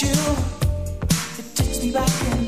Het ritme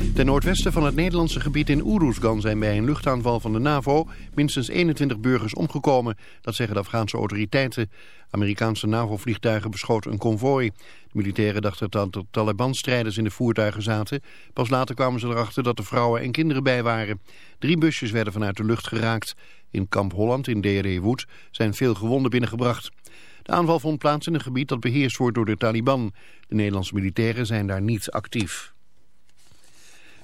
Ten noordwesten van het Nederlandse gebied in Oeroesgan zijn bij een luchtaanval van de NAVO minstens 21 burgers omgekomen. Dat zeggen de Afghaanse autoriteiten. Amerikaanse NAVO-vliegtuigen beschoten een konvooi. De militairen dachten dat er Taliban-strijders in de voertuigen zaten. Pas later kwamen ze erachter dat er vrouwen en kinderen bij waren. Drie busjes werden vanuit de lucht geraakt. In Kamp Holland in DRE Wood zijn veel gewonden binnengebracht. De aanval vond plaats in een gebied dat beheerst wordt door de Taliban. De Nederlandse militairen zijn daar niet actief.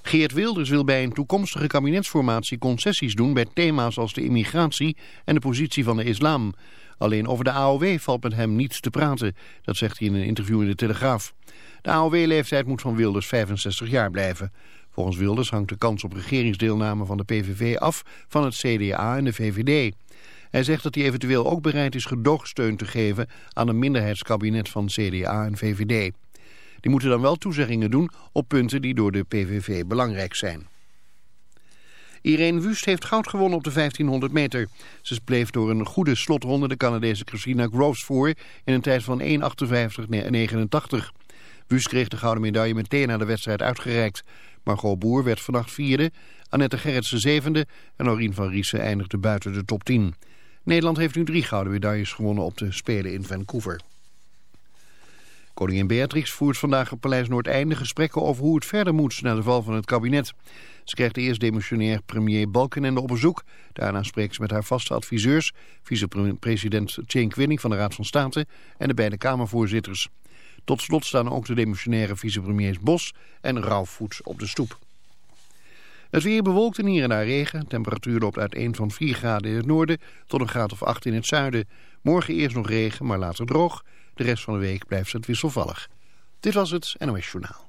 Geert Wilders wil bij een toekomstige kabinetsformatie concessies doen bij thema's als de immigratie en de positie van de islam. Alleen over de AOW valt met hem niets te praten, dat zegt hij in een interview in de Telegraaf. De AOW-leeftijd moet van Wilders 65 jaar blijven. Volgens Wilders hangt de kans op regeringsdeelname van de PVV af van het CDA en de VVD. Hij zegt dat hij eventueel ook bereid is gedoogsteun te geven aan een minderheidskabinet van CDA en VVD. Die moeten dan wel toezeggingen doen op punten die door de PVV belangrijk zijn. Irene Wust heeft goud gewonnen op de 1500 meter. Ze bleef door een goede slotronde de Canadese Christina Groves voor in een tijd van 1.58.89. Wust kreeg de gouden medaille meteen na de wedstrijd uitgereikt. Margot Boer werd vannacht vierde, Annette Gerritsen zevende en Norien van Riesen eindigde buiten de top 10. Nederland heeft nu drie gouden medailles gewonnen op de Spelen in Vancouver. Koningin Beatrix voert vandaag op Paleis Noordeinde gesprekken over hoe het verder moet na de val van het kabinet. Ze krijgt eerst demissionair premier Balkenende op bezoek. Daarna spreekt ze met haar vaste adviseurs, vicepresident Jane Quinning van de Raad van State en de beide Kamervoorzitters. Tot slot staan ook de demissionaire vicepremiers Bos en Rauwvoets op de stoep. Het weer bewolkt en hier en daar regen. Temperatuur loopt uit 1 van 4 graden in het noorden tot een graad of 8 in het zuiden. Morgen eerst nog regen, maar later droog. De rest van de week blijft het wisselvallig. Dit was het NOS Journaal.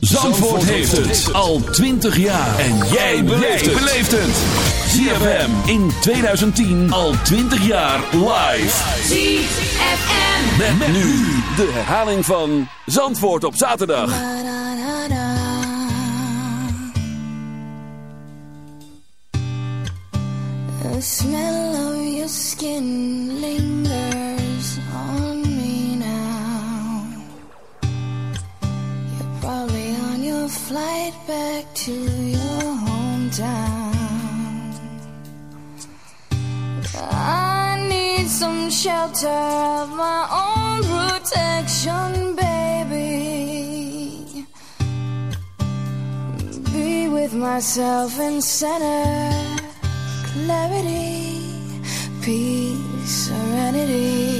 Zandvoort heeft het al 20 jaar. En jij beleeft het. ZFM in 2010 al 20 jaar live. ZFM Met, met nu de herhaling van Zandvoort op zaterdag. The smell of your skin lingers flight back to your hometown. I need some shelter of my own protection, baby. Be with myself in center clarity, peace, serenity.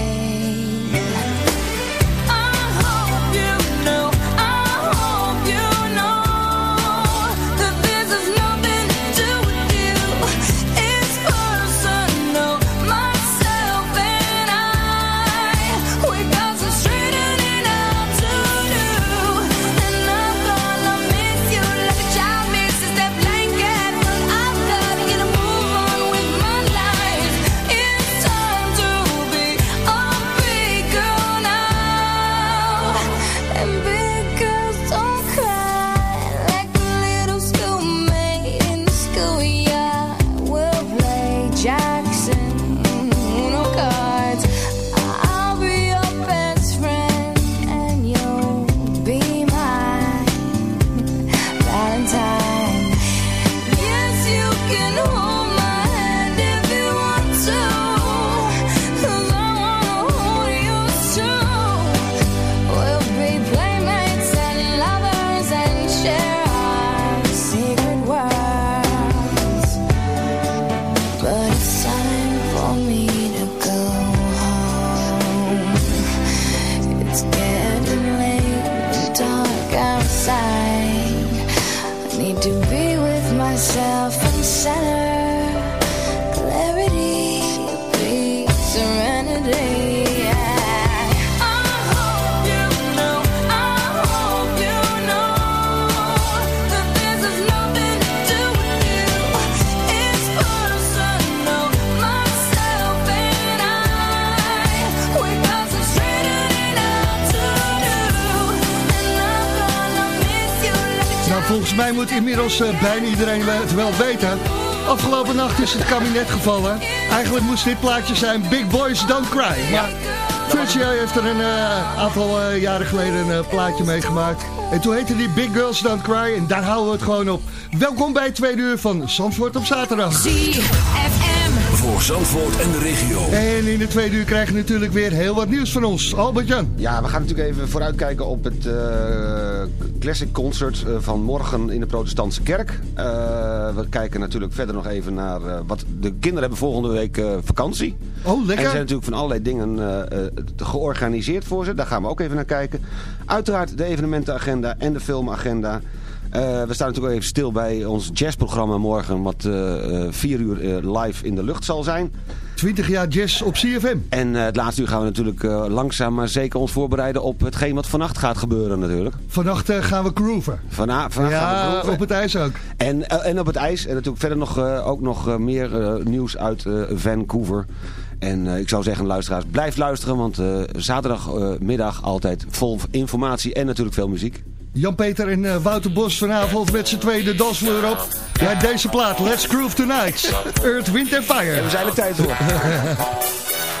Eh, bijna iedereen wel- het wel weten. Afgelopen nacht is het kabinet gevallen. Eigenlijk moest dit plaatje zijn Big Boys Don't Cry. Maar heeft er een eh, aantal eh, jaren geleden een plaatje meegemaakt. En toen heette die Big Girls Don't Cry. En daar houden we het gewoon op. Welkom bij het tweede uur van Zandvoort op zaterdag. ZFM Voor Zandvoort en de regio. En in de tweede uur krijgen we natuurlijk weer heel wat nieuws van ons. Albert-Jan. Ja, we gaan natuurlijk even vooruitkijken op het eh, Classic Concert eh, van morgen in de Protestantse Kerk. Eh, we kijken natuurlijk verder nog even naar eh, wat de kinderen hebben volgende week eh, vakantie. Oh, En er lekker. zijn natuurlijk van allerlei dingen georganiseerd voor ze. Daar gaan we ook even naar kijken. Uiteraard de evenementenagenda en de filmagenda. Eh, we staan natuurlijk even stil bij ons jazzprogramma morgen... wat eh, eh, vier uur live in de lucht zal zijn. 20 jaar jazz op CFM. En het laatste uur gaan we natuurlijk langzaam maar zeker ons voorbereiden... op hetgeen wat vannacht gaat gebeuren natuurlijk. Vannacht gaan we groeven. Vannacht gaan we groeven op het ijs ook. En, en op het ijs. En natuurlijk verder nog, ook nog meer nieuws uit Vancouver. En ik zou zeggen, luisteraars, blijf luisteren. Want zaterdagmiddag altijd vol informatie en natuurlijk veel muziek. Jan-Peter en eh, Wouter Bos vanavond met z'n tweeën de dansvloer op. Ja, deze plaat, Let's Groove Tonight. Earth, Wind and Fire. We zijn er tijd voor.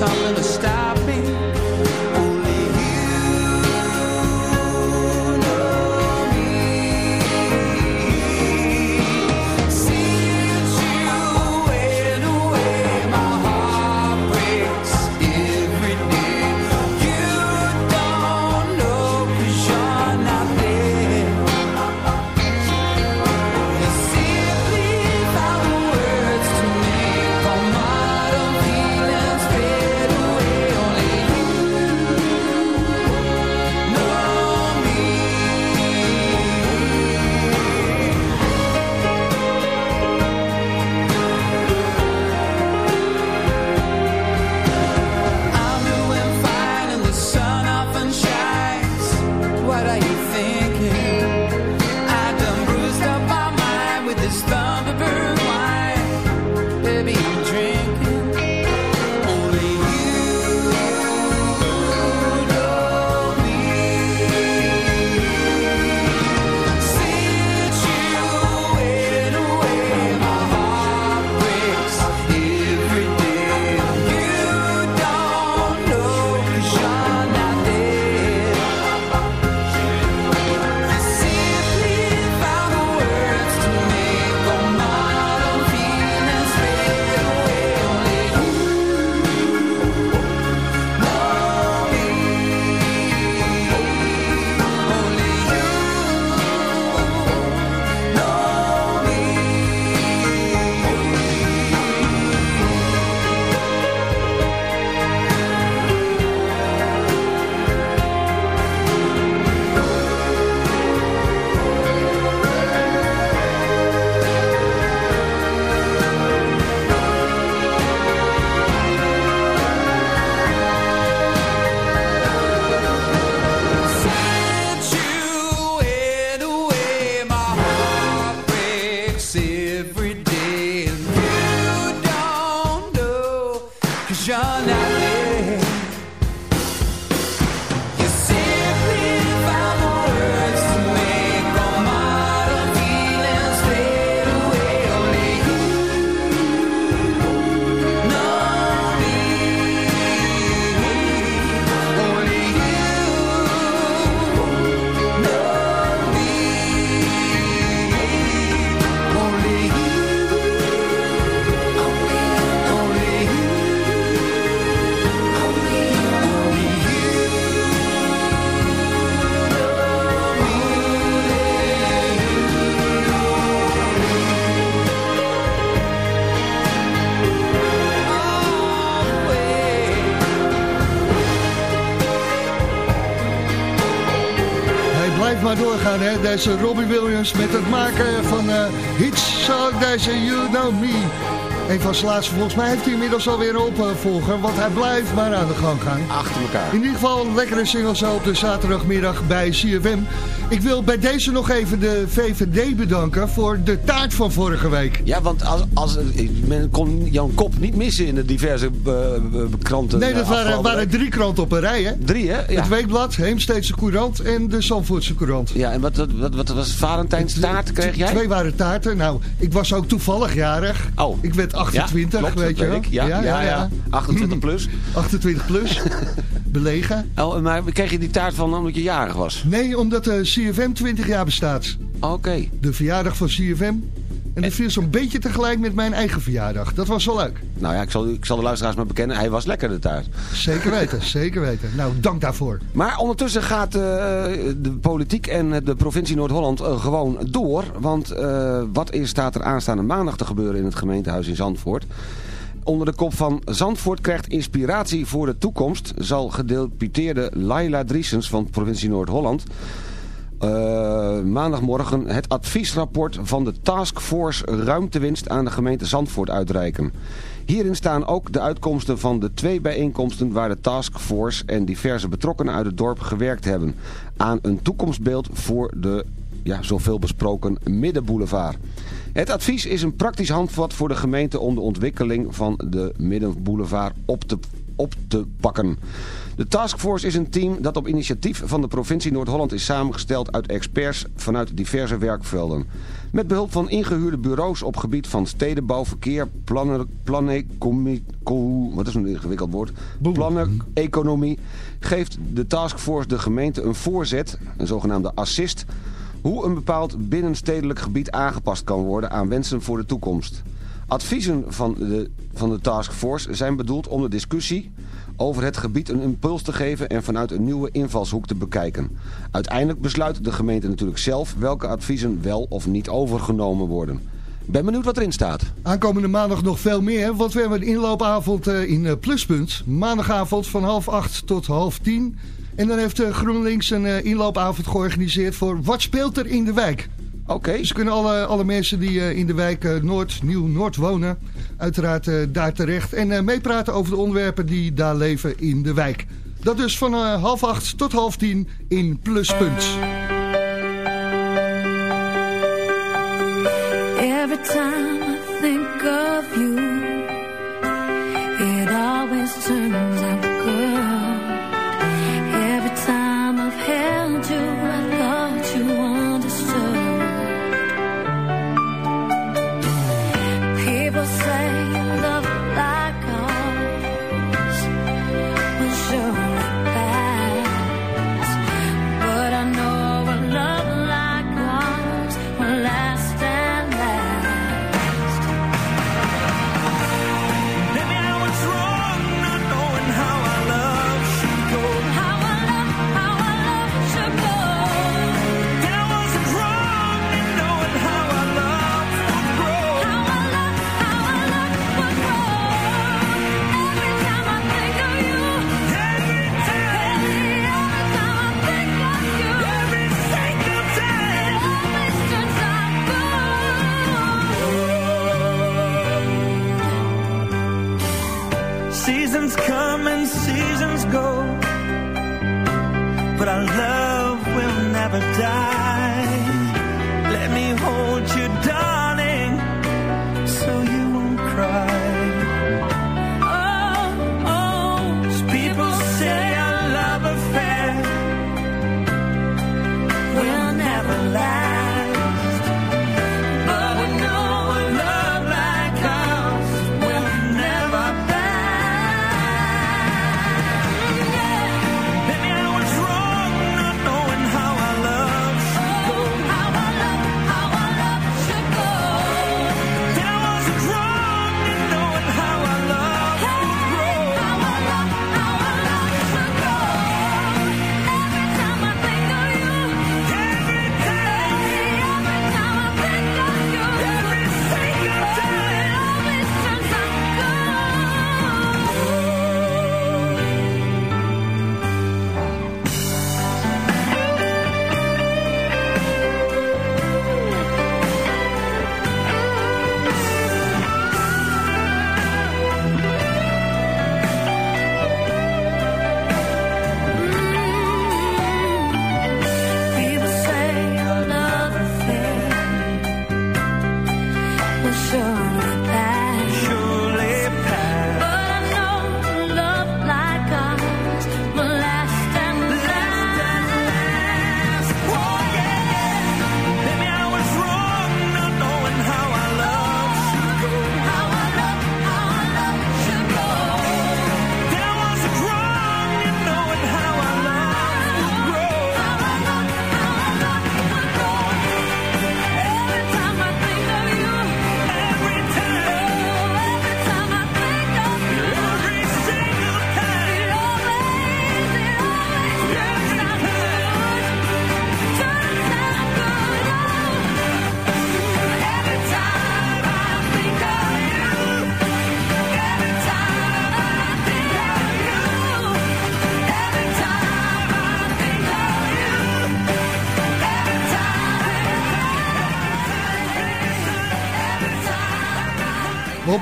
time in a Deze Robbie Williams met het maken van eh, hits zoals deze You Know Me. Een van zijn laatste, volgens mij heeft hij inmiddels alweer een opvolger, want hij blijft maar aan de gang gaan. Achter elkaar. In ieder geval een lekkere single zo op de zaterdagmiddag bij CFM. Ik wil bij deze nog even de VVD bedanken voor de taart van vorige week. Ja, want als, als, men kon Jan Kop niet missen in de diverse eh, eh, kranten. Nee, dat eh, waren, drie kranten op een rij, hè? Drie, hè? Ja. Het Weekblad, Heemsteedse Courant en de Zandvoortse Courant. Ja, en wat, wat, wat, was Valentijns taart kreeg jij? Twee waren taarten. Nou, ik was ook toevallig jarig. Oh. Ik werd 28, ja, klopt, weet je wel. Ja, ja, ja, 28 plus. 28 plus. Belegen. Oh, maar kreeg je die taart van omdat je jarig was? Nee, omdat de CFM 20 jaar bestaat. Oké. De verjaardag van CFM. En dat viel zo'n beetje tegelijk met mijn eigen verjaardag. Dat was wel leuk. Nou ja, ik zal, ik zal de luisteraars maar bekennen. Hij was lekker de taart. Zeker weten, zeker weten. Nou, dank daarvoor. Maar ondertussen gaat eh, de politiek en de provincie Noord-Holland eh, gewoon door. Want eh, wat is, staat er aanstaande maandag te gebeuren in het gemeentehuis in Zandvoort? Onder de kop van Zandvoort krijgt inspiratie voor de toekomst... zal gedeputeerde Laila Driesens van provincie Noord-Holland... eh, maandagmorgen het adviesrapport van de Taskforce Ruimtewinst aan de gemeente Zandvoort uitreiken. Hierin staan ook de uitkomsten van de twee bijeenkomsten waar de Taskforce en diverse betrokkenen uit het dorp gewerkt hebben. Aan een toekomstbeeld voor de ja, zoveel besproken Middenboulevard. Het advies is een praktisch handvat voor de gemeente om de ontwikkeling van de Middenboulevard op te, op te pakken. De taskforce is een team dat op initiatief van de provincie Noord-Holland is samengesteld uit experts vanuit diverse werkvelden. Met behulp van ingehuurde bureaus op gebied van stedenbouw, verkeer, plannen, wat is een ingewikkeld woord, plannen, mhm. economie, geeft de taskforce de gemeente een voorzet, een zogenaamde assist hoe een bepaald binnenstedelijk gebied aangepast kan worden aan wensen voor de toekomst. Adviezen van de, van de taskforce zijn bedoeld om de discussie over het gebied een impuls te geven en vanuit een nieuwe invalshoek te bekijken. Uiteindelijk besluit de gemeente natuurlijk zelf welke adviezen wel of niet overgenomen worden. Ben benieuwd wat erin staat. Aankomende maandag nog veel meer, want we hebben een inloopavond eh, in eh, Pluspunt. Maandagavond van half acht tot half tien en dan heeft eh, GroenLinks een eh, inloopavond georganiseerd voor Wat speelt er in de wijk? Oké. ze Dus kunnen alle, alle mensen die eh, in de wijk Noord, Nieuw-Noord wonen... uiteraard daar terecht en meepraten over de onderwerpen die daar leven in de wijk. Dat dus van half acht tot half tien in Pluspunt.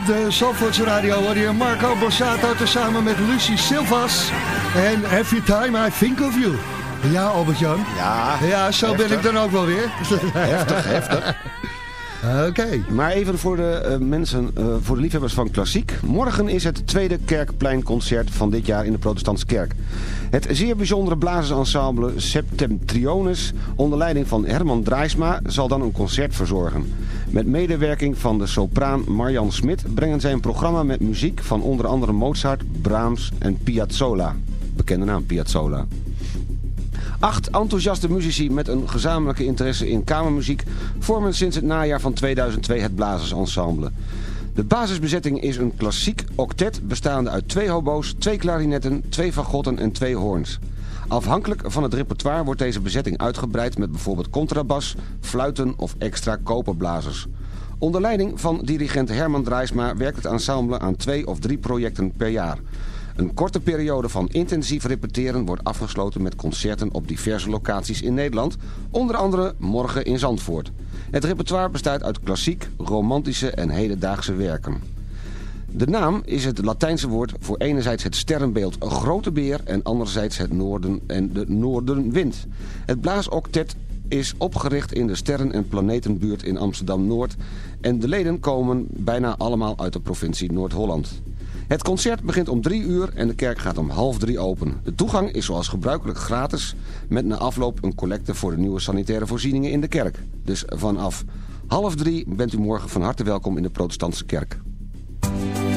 de Zandvoorts Radio hoor je Marco Borsato tezamen met Lucie Silvas. En Every Time I Think of You. Ja, Albert-Jan. Ja, ja, zo ben ik dan ook wel weer. Heftig, heftig. Oké. Maar even voor de eh, mensen, eh, voor de liefhebbers van klassiek. Morgen is het tweede kerkpleinconcert van dit jaar in de Protestantse Kerk. Het zeer bijzondere blazersensemble Septemtriones, onder leiding van Herman Draaisma zal dan een concert verzorgen. Met medewerking van de sopraan Marjan Smit brengen zij een programma met muziek van onder andere Mozart, Brahms en Piazzolla. Bekende naam Piazzolla. Acht enthousiaste muzici met een gezamenlijke interesse in kamermuziek vormen sinds het najaar van 2002 het Blazersensemble. De basisbezetting is een klassiek octet bestaande uit twee hobo's, twee klarinetten, twee fagotten en twee hoorns. Afhankelijk van het repertoire wordt deze bezetting uitgebreid met bijvoorbeeld contrabas, fluiten of extra koperblazers. Onder leiding van dirigent Herman Drijsma werkt het ensemble aan twee of drie projecten per jaar. Een korte periode van intensief repeteren wordt afgesloten met concerten op diverse locaties in Nederland, onder andere morgen in Zandvoort. Het repertoire bestaat uit klassiek, romantische en hedendaagse werken. De naam is het Latijnse woord voor enerzijds het sterrenbeeld een grote beer en anderzijds het noorden en de noordenwind. Het blaasoctet is opgericht in de sterren- en planetenbuurt in Amsterdam-Noord en de leden komen bijna allemaal uit de provincie Noord-Holland. Het concert begint om drie uur en de kerk gaat om half drie open. De toegang is zoals gebruikelijk gratis, met na afloop een collecte voor de nieuwe sanitaire voorzieningen in de kerk. Dus vanaf half drie bent u morgen van harte welkom in de protestantse kerk. Als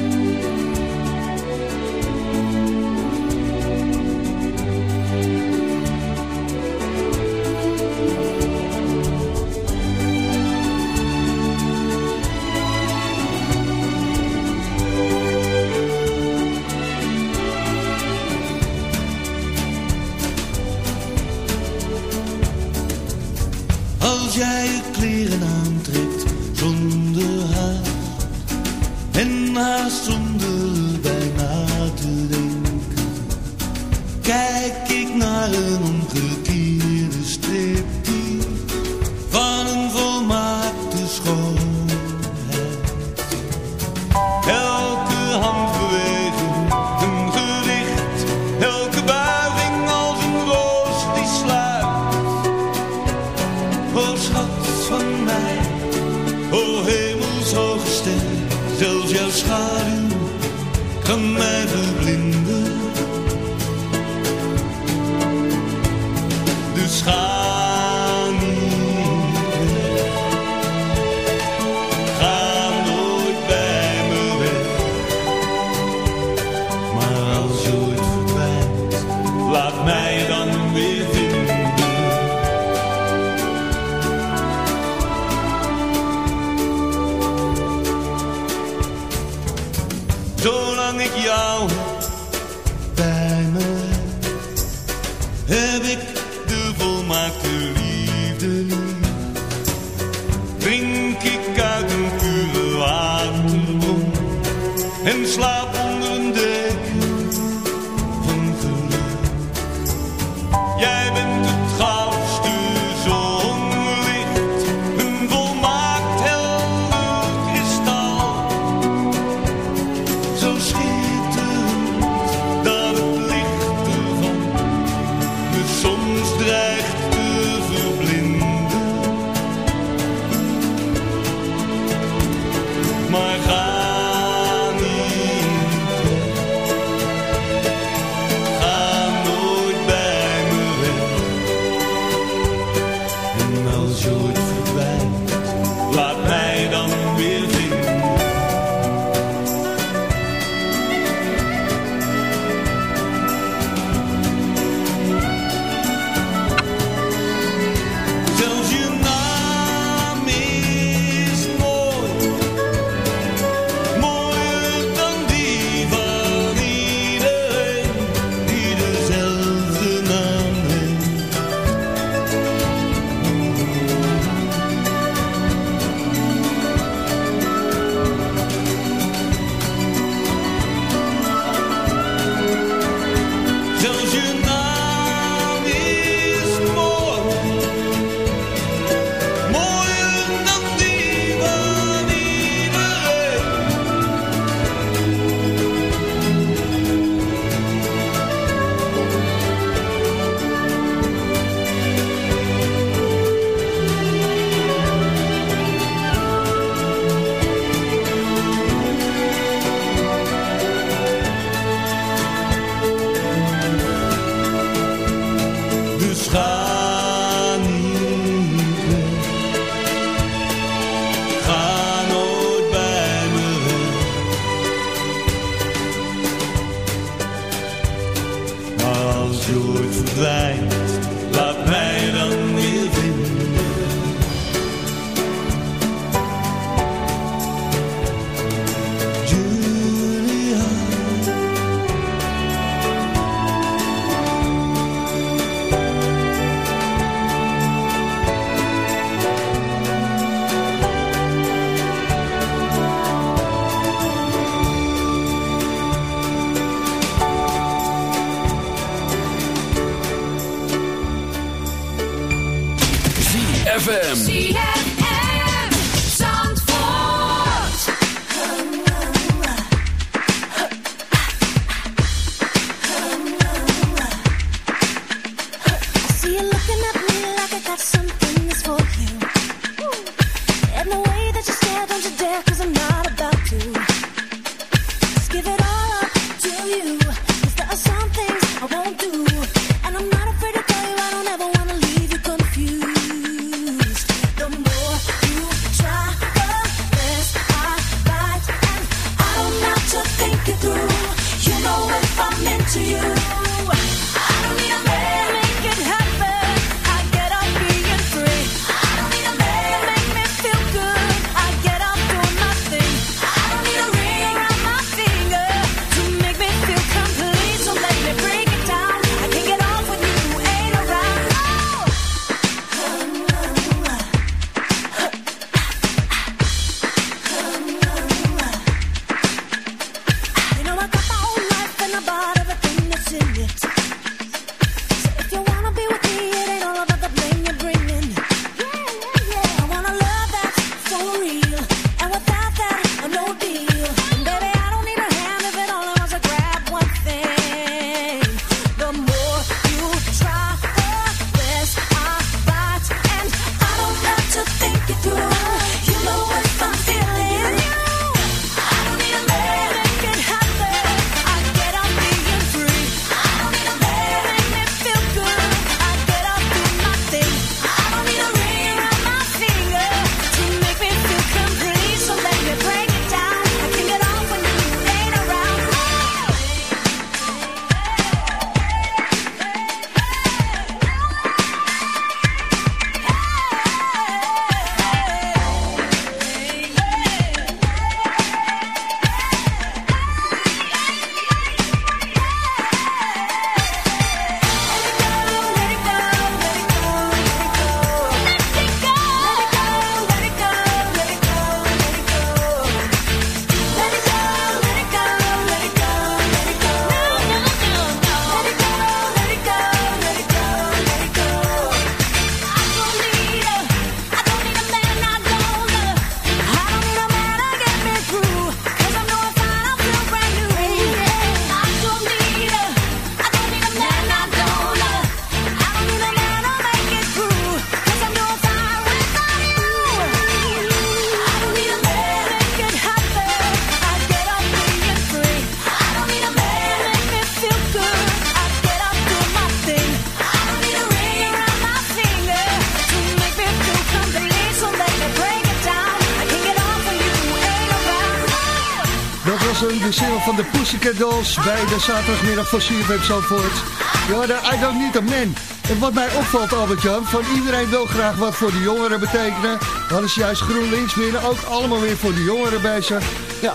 Pussycat Dolls bij de zaterdagmiddag van CFM Zandvoort. Ja, de I Don't Need a Man. En wat mij opvalt, Albert-Jan, van iedereen wil graag wat voor de jongeren betekenen. Dan is juist GroenLinks binnen ook allemaal weer voor de jongeren bezig.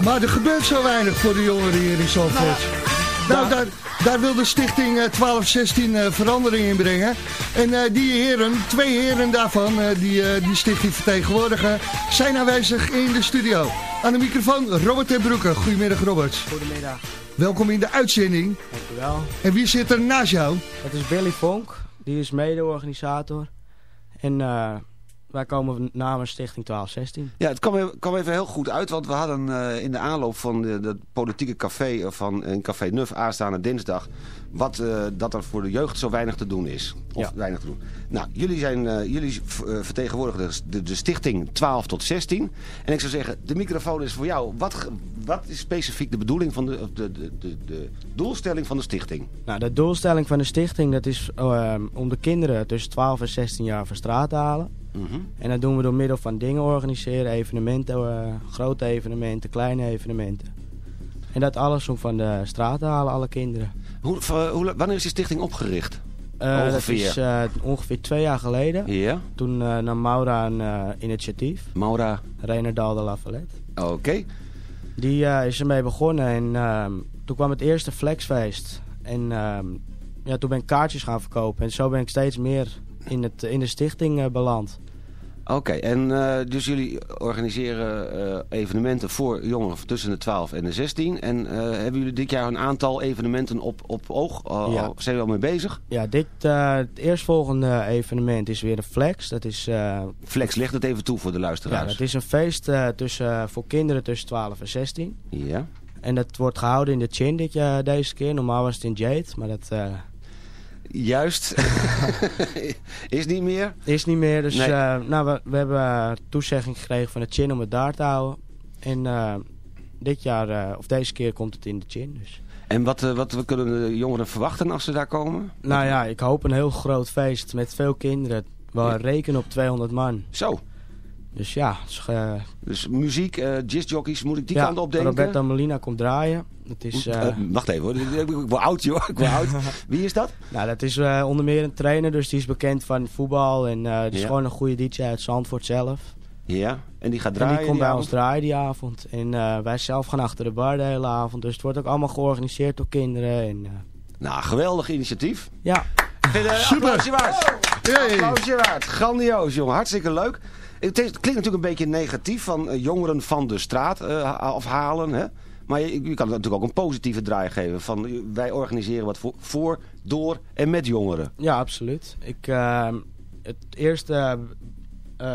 Maar er gebeurt zo weinig voor de jongeren hier in Zandvoort. Nou, daar, daar wil de stichting eh, 1216 eh, verandering in brengen. En eh, die heren, twee heren daarvan, eh, die eh, die stichting vertegenwoordigen, zijn aanwezig in de studio. Aan de microfoon Robert ten Broeke. Goedemiddag Robert. Goedemiddag. Welkom in de uitzending. Dankjewel. En wie zit er naast jou? Dat is Billy Vonk. Die is mede-organisator. En eh, wij komen namens Stichting 1216. Ja, het kwam even, kwam even heel goed uit, want we hadden eh, in de aanloop van de politieke café eh, van in Café Nuf aanstaande dinsdag, wat eh, dat er voor de jeugd zo weinig te doen is. Of Ja. weinig te doen. Nou, jullie, zijn, jullie vertegenwoordigen de, de, de stichting 12 tot 16. En ik zou zeggen, de microfoon is voor jou. Wat, wat is specifiek de bedoeling van de, de, de, de, doelstelling van de stichting? Nou, de doelstelling van de stichting dat is om de kinderen tussen 12 en 16 jaar van straat te halen. Mhm. En dat doen we door middel van dingen organiseren, evenementen, eh, grote evenementen, kleine evenementen. En dat alles om van de straat te halen, alle kinderen. Hoe, v- hoe, wanneer is die stichting opgericht? Eh, Ongeveer. Dat is eh, ongeveer twee jaar geleden. Ja. Toen eh, nam Maura een eh, initiatief. Maura. Renerdal de. Oké. Die eh, is ermee begonnen en ehm, toen kwam het eerste flexfeest. En ehm, ja, toen ben ik kaartjes gaan verkopen. En zo ben ik steeds meer in, het, in de stichting eh, beland. Oké, en eh, dus jullie organiseren eh, evenementen voor jongeren tussen de 12 en de 16. En eh, hebben jullie dit jaar een aantal evenementen op, op oog? Ja. zijn jullie al mee bezig? Ja, dit, het eerstvolgende evenement is weer een flex. Dat is, eh, Flex, leg het even toe voor de ja, luisteraars. dat is een feest tussen, voor kinderen tussen 12 en 16. Ja. En dat wordt gehouden in de Chin dit jaar, deze keer. Normaal was het in Jade, maar dat eh, Juist. is niet meer? is niet meer. Dus Nee. eh, nou, we, we hebben eh, toezegging gekregen van de Chin om het daar te houden. En eh, dit jaar, of deze keer komt het in de Chin. Dus. En wat, wat kunnen de jongeren verwachten als ze daar komen? Nou ja, ik hoop een heel groot feest met veel kinderen. We Ja. rekenen op 200 man. Zo. Dus ja, dus, eh, Dus muziek, eh jazzjockeys, moet ik die ja, kant op denken? Roberto Molina komt draaien. Dat is, eh, Eh, wacht even hoor, ik, word oud joh, ik word oud. Wie is dat? nou, dat is eh, onder meer een trainer, dus die is bekend van voetbal. En eh die is Ja. gewoon een goede DJ uit Zandvoort zelf. Ja, en die gaat En draaien die komt bij avond? ons draaien die avond. En eh, wij zelf gaan achter de bar de hele avond. Dus het wordt ook allemaal georganiseerd door kinderen. En, eh, Nou, geweldig initiatief. ja, vind, Super. applausje waard. Hey. Applausje waard. Grandioos, jongen. Hartstikke leuk. Het, is- het klinkt natuurlijk een beetje negatief van eh, jongeren van de straat eh, ha- afhalen. Hè? Maar je, je kan natuurlijk ook een positieve draai geven. Van, eh, wij organiseren wat voor, voor, door en met jongeren. ja, absoluut. Ik, eh, het eerste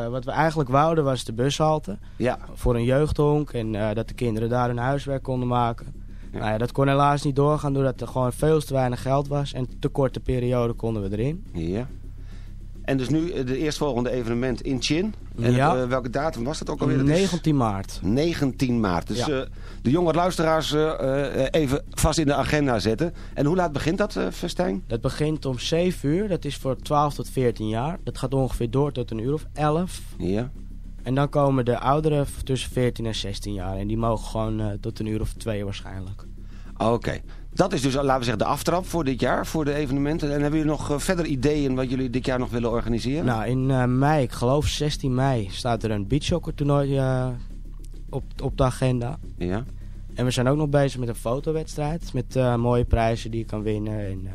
wat we eigenlijk wouden was de bushalte. Ja, Voor een jeugdhonk. En dat de kinderen daar hun huiswerk konden maken. Ja. Nou ja, dat kon helaas niet doorgaan doordat er gewoon veel te weinig geld was. En te korte periode konden we erin. ja. En dus nu eh, de eerstvolgende evenement in Chin. En Ja. het, eh, welke datum was dat ook alweer? Dat is 19 maart. 19 maart. Dus Ja. eh, de jonge luisteraars eh, eh, even vast in de agenda zetten. En hoe laat begint dat, eh festijn? Dat begint om 7 uur. Dat is voor 12 tot 14 jaar. Dat gaat ongeveer door tot een uur of 11. Ja. En dan komen de ouderen tussen 14 en 16 jaar. En die mogen gewoon eh, tot een uur of twee waarschijnlijk. Oké. Dat is dus, laten we zeggen, de aftrap voor dit jaar, voor de evenementen. En hebben jullie nog eh, verder ideeën wat jullie dit jaar nog willen organiseren? Nou, in eh, mei, ik geloof 16 mei, staat er een beachsoccer toernooi eh, op, op de agenda. Ja. En we zijn ook nog bezig met een fotowedstrijd. Met mooie prijzen die je kan winnen. En,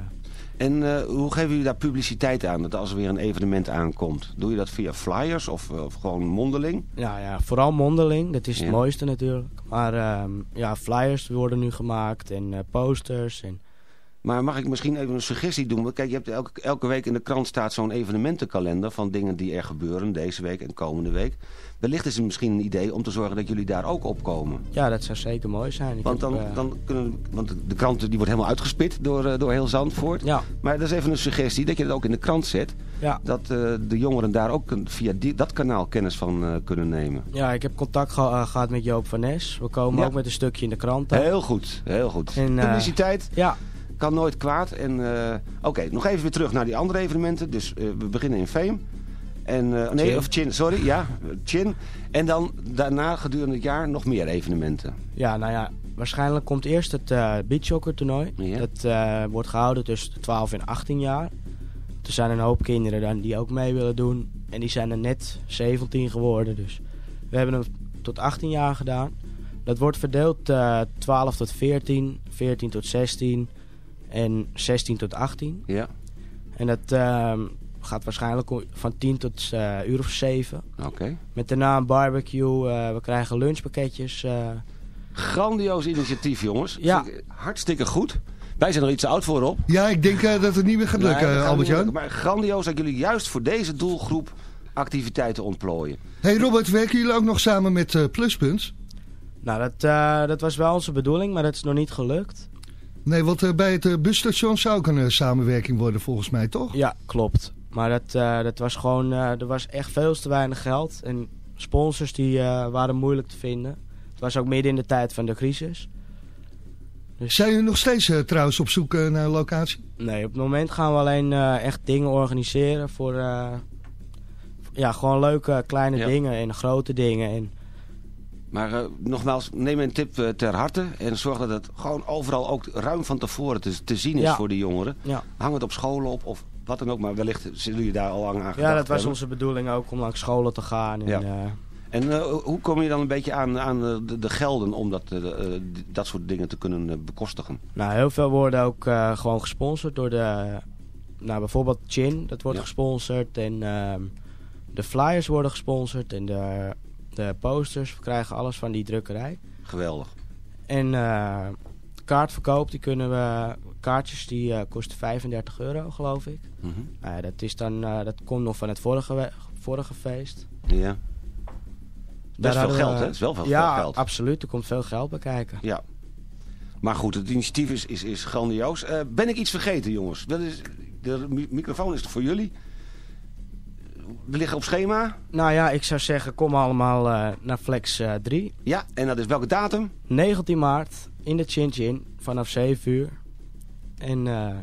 En eh, hoe geven jullie daar publiciteit aan, dat als er weer een evenement aankomt? Doe je dat via flyers of, eh, of gewoon mondeling? ja, ja, vooral mondeling, dat is het Ja. mooiste natuurlijk. Maar ehm, ja, flyers worden nu gemaakt en eh, posters. En, Maar mag ik misschien even een suggestie doen? Want Kijk, je hebt elke, elke week in de krant staat zo'n evenementenkalender van dingen die er gebeuren deze week en komende week. Wellicht is het misschien een idee om te zorgen dat jullie daar ook op komen. ja, dat zou zeker mooi zijn. Ik Want, heb, dan, eh, dan kunnen, want de krant die wordt helemaal uitgespit door, eh, door heel Zandvoort. Ja, Maar dat is even een suggestie dat je dat ook in de krant zet. ja. Dat eh, de jongeren daar ook via die, dat kanaal kennis van kunnen nemen. ja, ik heb contact geha- eh, gehad met Joop van Nes. We komen Ja. ook met een stukje in de krant. Heel goed, heel goed. En, Publiciteit Ja, kan nooit kwaad. En eh, Oké, nog even weer terug naar die andere evenementen. Dus eh, we beginnen in Fame. En, eh, nee, Chin. of Chin, sorry. Ja, Chin. En dan daarna gedurende het jaar nog meer evenementen. Ja, nou ja, waarschijnlijk komt eerst het eh beachsoccer toernooi. Ja. Dat wordt gehouden tussen de 12 en 18 jaar. Er zijn een hoop kinderen dan die ook mee willen doen. En die zijn er net 17 geworden. Dus we hebben hem tot 18 jaar gedaan. Dat wordt verdeeld eh 12 tot 14, 14 tot 16 en 16 tot 18. Ja, En dat ehm, gaat waarschijnlijk van 10 tot eh uur of 7. oké. Met daarna een barbecue. eh, we krijgen lunchpakketjes. eh, Grandioos initiatief, jongens. Ja. Hartstikke goed. Wij zijn er iets te oud voor op. Ja, ik denk dat het niet meer gaat lukken, Albert-Jan. Maar grandioos dat jullie juist voor deze doelgroep activiteiten ontplooien. Hey Robert, werken jullie ook nog samen met eh, Pluspunt? Nou, dat, eh, dat was wel onze bedoeling, maar dat is nog niet gelukt. Nee, want eh, bij het eh, busstation zou ook een eh, samenwerking worden volgens mij, toch? Ja, klopt. Maar dat, eh, dat was gewoon, eh, er was echt veel te weinig geld. En sponsors die eh, waren moeilijk te vinden. Het was ook midden in de tijd van de crisis. Dus Zijn jullie nog steeds trouwens op zoek naar een locatie? nee, op het moment gaan we alleen eh, echt dingen organiseren voor... eh, ja, gewoon leuke kleine Ja. dingen en grote dingen. En Maar eh, nogmaals, neem een tip eh, ter harte. En zorg dat het gewoon overal ook ruim van tevoren te, te zien is Ja. voor de jongeren. ja, Hang het op scholen op of wat dan ook. Maar wellicht zullen jullie daar al lang aan ja dat was hebben. onze bedoeling ook om langs scholen te gaan. En, Ja. eh, En hoe kom je dan een beetje aan, aan de, de gelden om dat, dat soort dingen te kunnen bekostigen? Nou, heel veel worden ook gewoon gesponsord door de... Nou, bijvoorbeeld Chin, dat wordt gesponsord. En ehm, de flyers worden gesponsord en de, de posters. We krijgen alles van die drukkerij. Geweldig. En eh, kaartverkoop, die kunnen we... Kaartjes die eh, kosten 35 euro, geloof ik. Ja, dat, is dan, eh, dat komt nog van het vorige, vorige feest. Ja. Best veel hadden we- geld, hè? Het is wel veel ja, geld. absoluut. Er komt veel geld bij kijken. Ja. Maar goed, het initiatief is, is, is grandioos. Ben ik iets vergeten, jongens? Dat is, de mi- microfoon is er voor jullie. We liggen op schema. Nou ja, ik zou zeggen, kom allemaal eh, naar Flex eh, 3. Ja, en dat is welke datum? 19 maart in de Chin Chin vanaf 7 uur. En eh,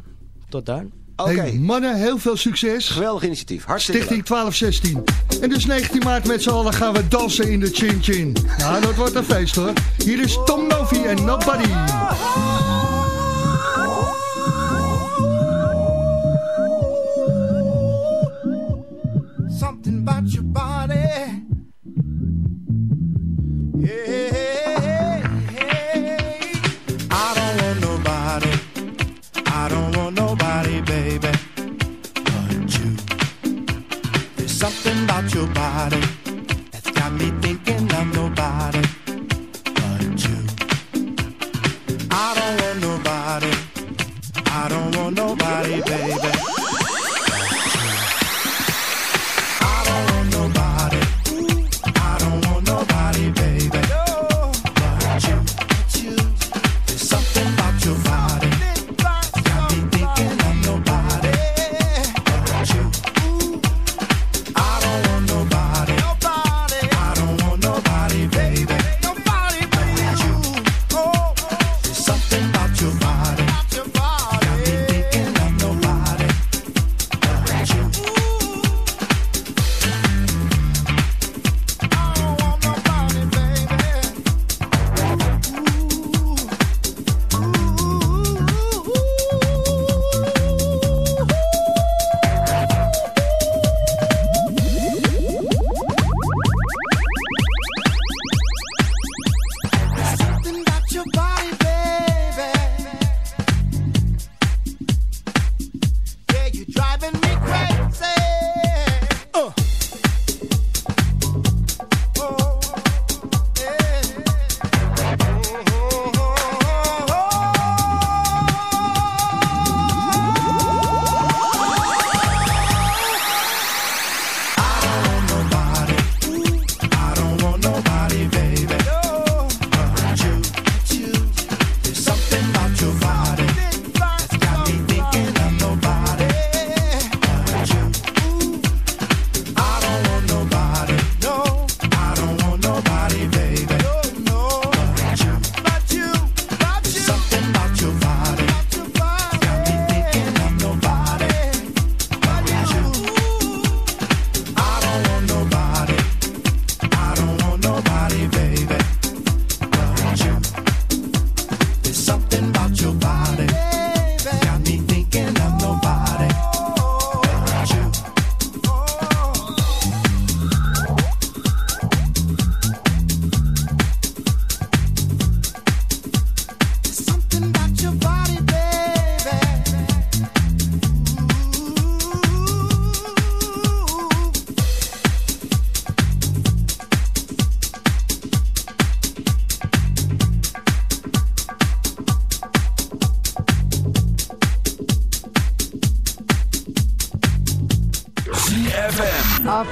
tot dan. Oké. Hey, mannen, heel veel succes. Geweldig initiatief. Hartstikke Stichting 1216. En dus 19 maart met z'n allen gaan we dansen in de Chin Chin. Ja, dat wordt een feest hoor. Hier is Tom Novi en Nobody. Something about your body.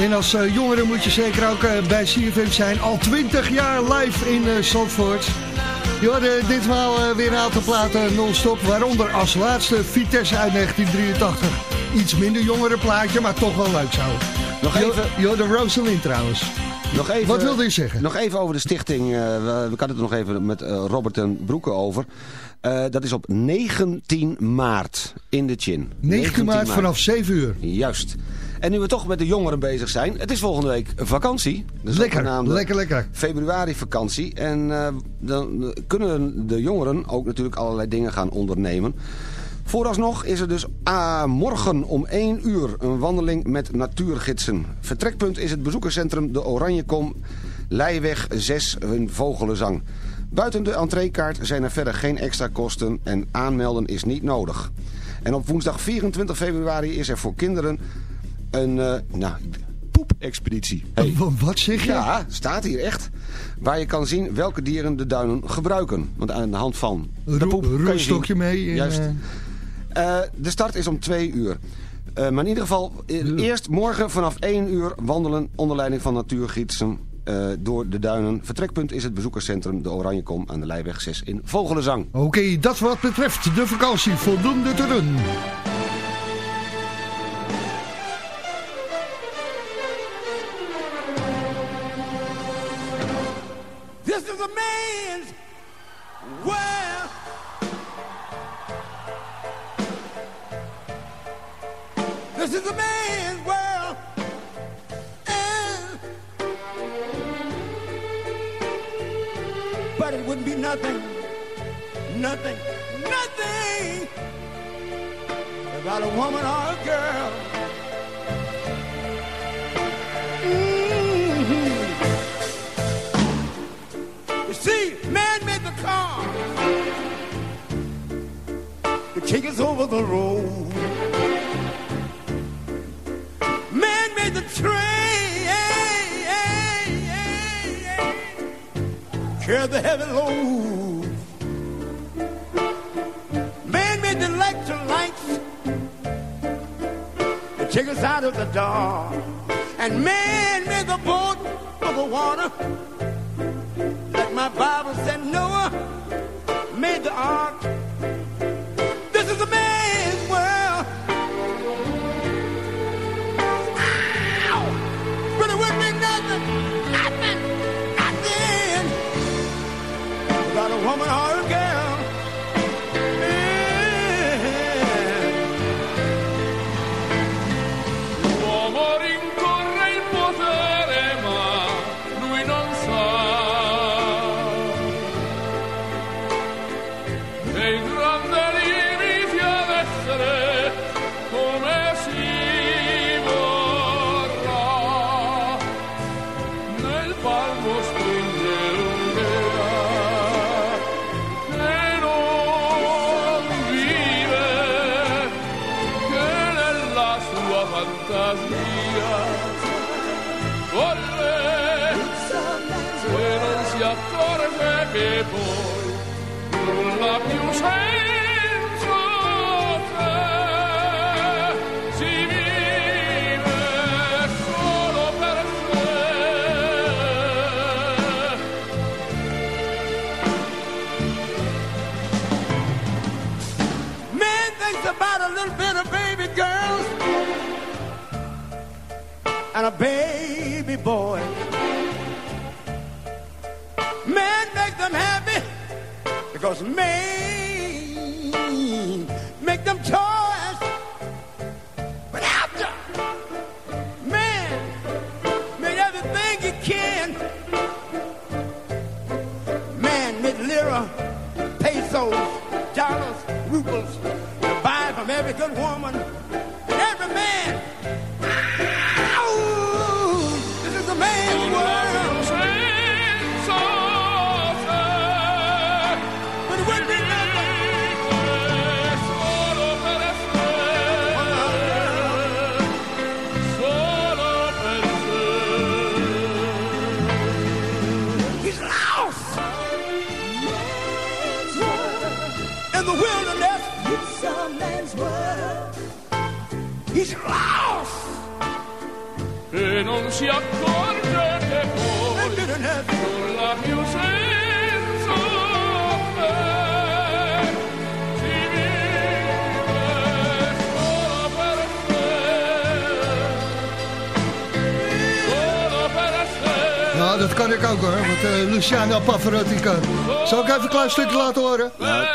En als eh, jongere moet je zeker ook eh, bij CFM zijn. Al 20 jaar live in uh, Zandvoort. Je hoorde ditmaal eh, weer een aantal platen non-stop. Waaronder als laatste Vitesse uit 1983. Iets minder jongere plaatje, maar toch wel leuk zo. Nog even... Je hoorde Rosalind trouwens. Nog even, Wat wilde je zeggen? Nog even over de stichting. eh, we, we hadden het nog even met eh, Robert en Broeke over. Eh, dat is op 19 maart in de Chin. 19 maart vanaf 7 uur. Juist. En nu we toch met de jongeren bezig zijn. Het is volgende week vakantie. De Lekker, lekker, lekker. Februari vakantie. En eh, dan kunnen de jongeren ook natuurlijk allerlei dingen gaan ondernemen. Vooralsnog is er dus ah, morgen om 1 uur een wandeling met natuurgidsen. Vertrekpunt is het bezoekerscentrum De Oranjekom, Leijweg 6 in Vogelenzang. Buiten de entreekaart zijn er verder geen extra kosten en aanmelden is niet nodig. En op woensdag 24 februari is er voor kinderen een uh, nou, poepexpeditie. Hey. Wat zeg je? Ja, staat hier echt. Waar je kan zien welke dieren de duinen gebruiken. Want aan de hand van de poep kan je zien... Roerstokje mee. en, Juist. eh, Uh, de start is om 2 uur. Uh, maar in ieder geval, uh, eerst morgen vanaf 1 uur wandelen onder leiding van natuurgidsen uh, door de duinen. Vertrekpunt is het bezoekerscentrum De Oranjekom aan de Leijweg 6 in Vogelenzang. Oké, dat wat betreft de vakantie. Voldoende te doen. Nothing, nothing, nothing without a woman or a girl. Mhm. You see, man made the car to take us over the road. Carry the heavy load. Man made the electric lights to take us out of the dark. And man made the boat of the water. Like my Bible said, Noah made the ark. Boy. Man make them happy because man make them toys. Si accorge che poi nulla più senza te si vive solo per te solo per te Nou, dat kan ik ook hoor, wat eh, Luciano Pavarotti kan. Zal ik even een klein stukje laten horen? Wa-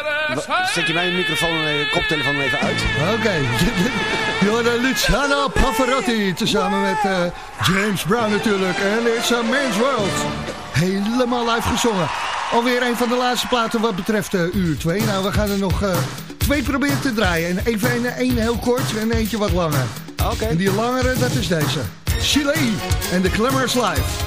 zet je mijn microfoon en eh, koptelefoon even uit? Oké. Je hoorde Luciano Pavarotti, tezamen met eh, James Brown natuurlijk. En It's a Man's World. Helemaal live gezongen. Alweer een van de laatste platen wat betreft eh, uur 2. Nou, we gaan er nog twee proberen te draaien. En even een, één heel kort en eentje wat langer. Oké. En die langere, dat is deze. Chile en de Glamours Live.